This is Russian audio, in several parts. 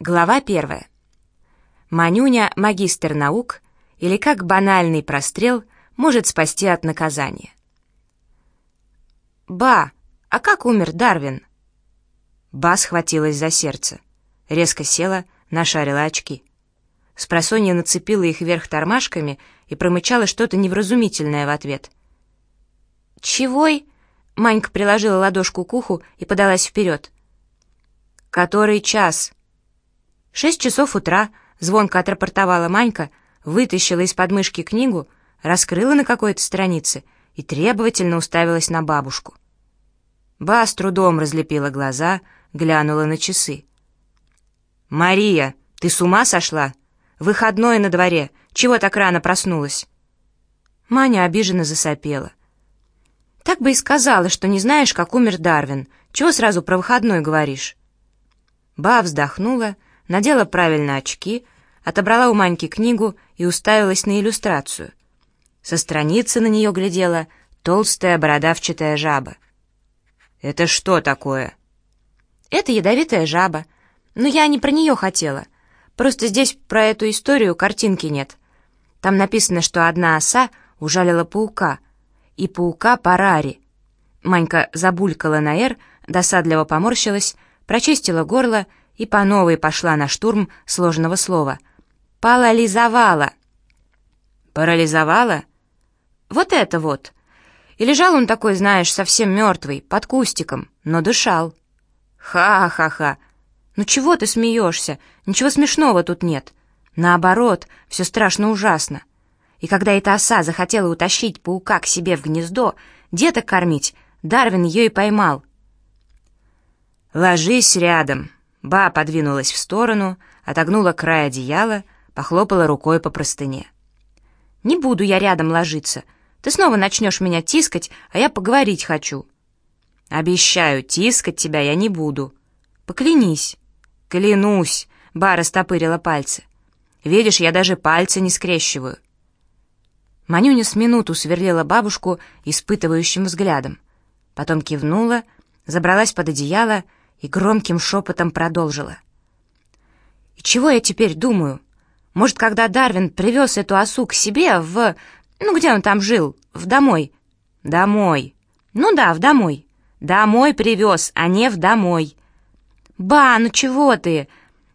Глава первая. Манюня — магистр наук, или как банальный прострел может спасти от наказания. «Ба, а как умер Дарвин?» Ба схватилась за сердце, резко села, нашарила очки. Спросонья нацепила их вверх тормашками и промычала что-то невразумительное в ответ. «Чегой?» — Манька приложила ладошку к уху и подалась вперед. «Который час?» «Шесть часов утра», — звонко отрапортовала Манька, вытащила из подмышки книгу, раскрыла на какой-то странице и требовательно уставилась на бабушку. Ба с трудом разлепила глаза, глянула на часы. «Мария, ты с ума сошла? Выходной на дворе. Чего так рано проснулась?» Маня обиженно засопела. «Так бы и сказала, что не знаешь, как умер Дарвин. Чего сразу про выходной говоришь?» Ба вздохнула, надела правильно очки, отобрала у Маньки книгу и уставилась на иллюстрацию. Со страницы на нее глядела толстая бородавчатая жаба. «Это что такое?» «Это ядовитая жаба. Но я не про нее хотела. Просто здесь про эту историю картинки нет. Там написано, что одна оса ужалила паука, и паука парари». Манька забулькала на «р», досадливо поморщилась, прочистила горло и по новой пошла на штурм сложного слова. «Парализовала». «Парализовала?» «Вот это вот». И лежал он такой, знаешь, совсем мертвый, под кустиком, но дышал. «Ха-ха-ха! Ну чего ты смеешься? Ничего смешного тут нет. Наоборот, все страшно ужасно. И когда эта оса захотела утащить паука к себе в гнездо, деток кормить, Дарвин ее и поймал. «Ложись рядом», Ба подвинулась в сторону, отогнула край одеяла, похлопала рукой по простыне. «Не буду я рядом ложиться. Ты снова начнешь меня тискать, а я поговорить хочу». «Обещаю, тискать тебя я не буду». «Поклянись». «Клянусь», — Ба растопырила пальцы. «Видишь, я даже пальцы не скрещиваю». Манюня с минуту сверлила бабушку испытывающим взглядом. Потом кивнула, забралась под одеяло и громким шепотом продолжила. «И чего я теперь думаю? Может, когда Дарвин привез эту осу к себе в... Ну, где он там жил? В домой?» «Домой». «Ну да, в домой». «Домой привез, а не в домой». «Ба, ну чего ты?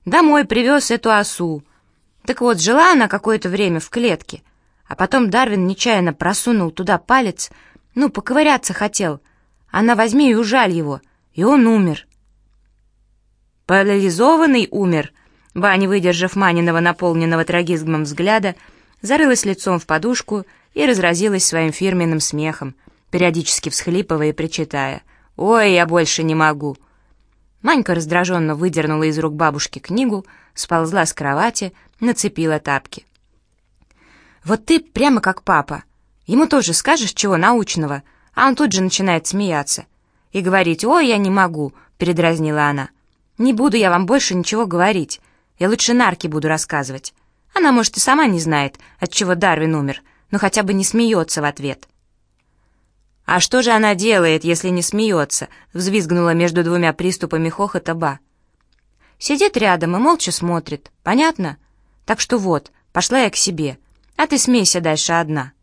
Домой привез эту осу». Так вот, жила она какое-то время в клетке, а потом Дарвин нечаянно просунул туда палец, ну, поковыряться хотел. Она возьми и ужаль его, и он умер. «Парализованный умер!» Ба, не выдержав Маниного, наполненного трагизмом взгляда, зарылась лицом в подушку и разразилась своим фирменным смехом, периодически всхлипывая и причитая. «Ой, я больше не могу!» Манька раздраженно выдернула из рук бабушки книгу, сползла с кровати, нацепила тапки. «Вот ты прямо как папа. Ему тоже скажешь чего научного, а он тут же начинает смеяться. И говорить «Ой, я не могу», — передразнила она. Не буду я вам больше ничего говорить. Я лучше Нарке буду рассказывать. Она, может, и сама не знает, от чего Дарвин умер, но хотя бы не смеется в ответ. «А что же она делает, если не смеется?» — взвизгнула между двумя приступами хохота Ба. «Сидит рядом и молча смотрит. Понятно? Так что вот, пошла я к себе, а ты смейся дальше одна».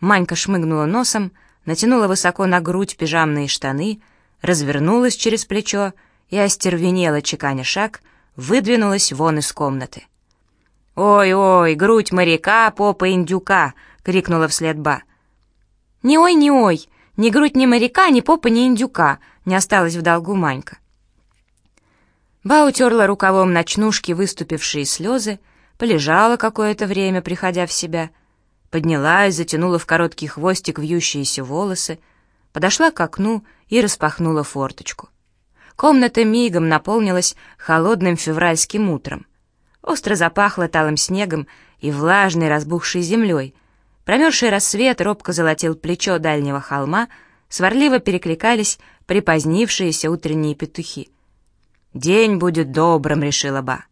Манька шмыгнула носом, натянула высоко на грудь пижамные штаны, развернулась через плечо и остервенела, чеканя шаг, выдвинулась вон из комнаты. «Ой-ой, грудь моряка, попа индюка!» — крикнула вслед Ба. «Не ой, не ой, ни грудь ни моряка, ни попа, ни индюка!» — не осталась в долгу Манька. Ба утерла рукавом ночнушки выступившие слезы, полежала какое-то время, приходя в себя, поднялась, затянула в короткий хвостик вьющиеся волосы, подошла к окну и распахнула форточку. Комната мигом наполнилась холодным февральским утром. Остро запахло талым снегом и влажной разбухшей землей. Промерзший рассвет робко золотил плечо дальнего холма, сварливо перекликались припозднившиеся утренние петухи. «День будет добрым», — решила Ба.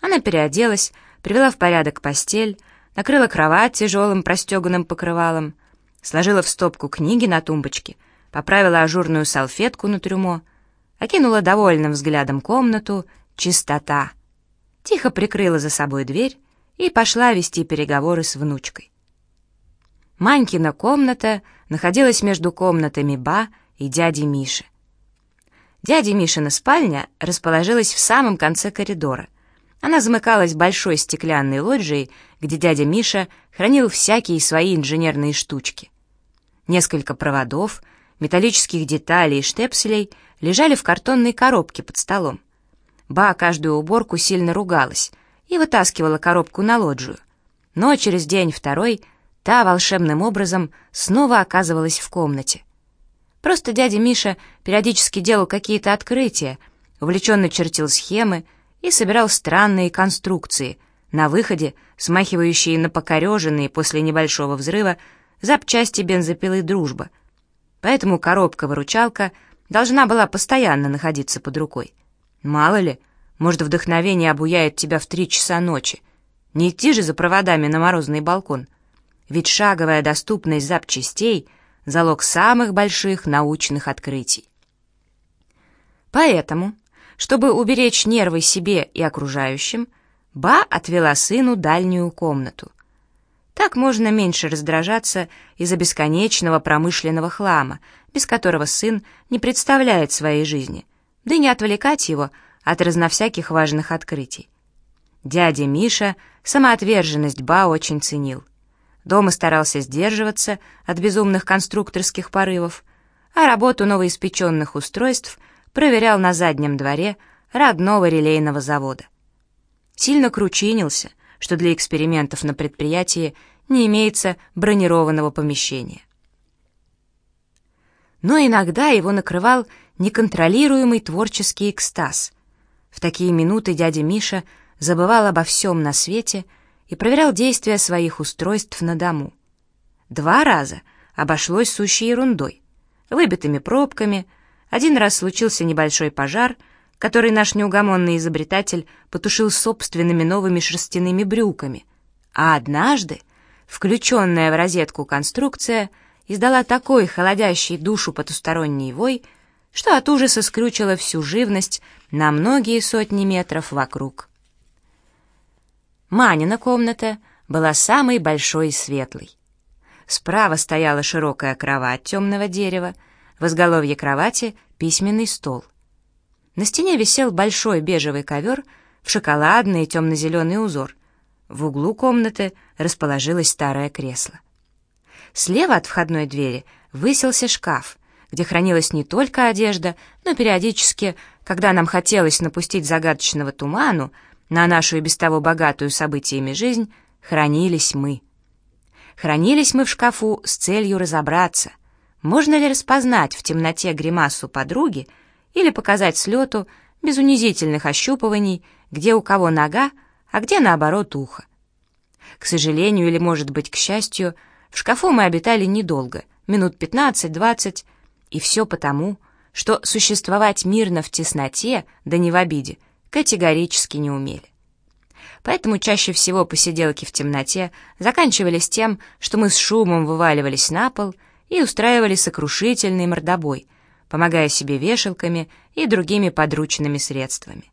Она переоделась, привела в порядок постель, накрыла кровать тяжелым простеганным покрывалом, сложила в стопку книги на тумбочке, поправила ажурную салфетку на трюмо — окинула довольным взглядом комнату, чистота. Тихо прикрыла за собой дверь и пошла вести переговоры с внучкой. Манькина комната находилась между комнатами Ба и дяди Миши. Дядя Мишина спальня расположилась в самом конце коридора. Она замыкалась большой стеклянной лоджией, где дядя Миша хранил всякие свои инженерные штучки. Несколько проводов, металлических деталей и штепселей лежали в картонной коробке под столом. Ба каждую уборку сильно ругалась и вытаскивала коробку на лоджию. Но через день-второй та волшебным образом снова оказывалась в комнате. Просто дядя Миша периодически делал какие-то открытия, увлеченно чертил схемы и собирал странные конструкции, на выходе смахивающие на покореженные после небольшого взрыва запчасти бензопилы «Дружба». Поэтому коробка-выручалка должна была постоянно находиться под рукой. Мало ли, может, вдохновение обуяет тебя в три часа ночи. Не идти же за проводами на морозный балкон. Ведь шаговая доступность запчастей — залог самых больших научных открытий. Поэтому, чтобы уберечь нервы себе и окружающим, Ба отвела сыну дальнюю комнату. Так можно меньше раздражаться из-за бесконечного промышленного хлама, без которого сын не представляет своей жизни, да и не отвлекать его от разновсяких важных открытий. Дядя Миша самоотверженность Ба очень ценил. Дома старался сдерживаться от безумных конструкторских порывов, а работу новоиспеченных устройств проверял на заднем дворе родного релейного завода. Сильно кручинился, что для экспериментов на предприятии не имеется бронированного помещения. Но иногда его накрывал неконтролируемый творческий экстаз. В такие минуты дядя Миша забывал обо всем на свете — и проверял действия своих устройств на дому. Два раза обошлось сущей ерундой, выбитыми пробками, один раз случился небольшой пожар, который наш неугомонный изобретатель потушил собственными новыми шерстяными брюками, а однажды включенная в розетку конструкция издала такой холодящий душу потусторонний вой, что от ужаса скрючила всю живность на многие сотни метров вокруг. Манина комната была самой большой и светлой. Справа стояла широкая кровать темного дерева, в изголовье кровати письменный стол. На стене висел большой бежевый ковер в шоколадный и темно-зеленый узор. В углу комнаты расположилось старое кресло. Слева от входной двери высился шкаф, где хранилась не только одежда, но периодически, когда нам хотелось напустить загадочного туману, на нашу и без того богатую событиями жизнь хранились мы. Хранились мы в шкафу с целью разобраться, можно ли распознать в темноте гримасу подруги или показать слету без унизительных ощупываний, где у кого нога, а где, наоборот, ухо. К сожалению или, может быть, к счастью, в шкафу мы обитали недолго, минут 15-20, и все потому, что существовать мирно в тесноте, да не в обиде — категорически не умели. Поэтому чаще всего посиделки в темноте заканчивались тем, что мы с шумом вываливались на пол и устраивали сокрушительный мордобой, помогая себе вешалками и другими подручными средствами.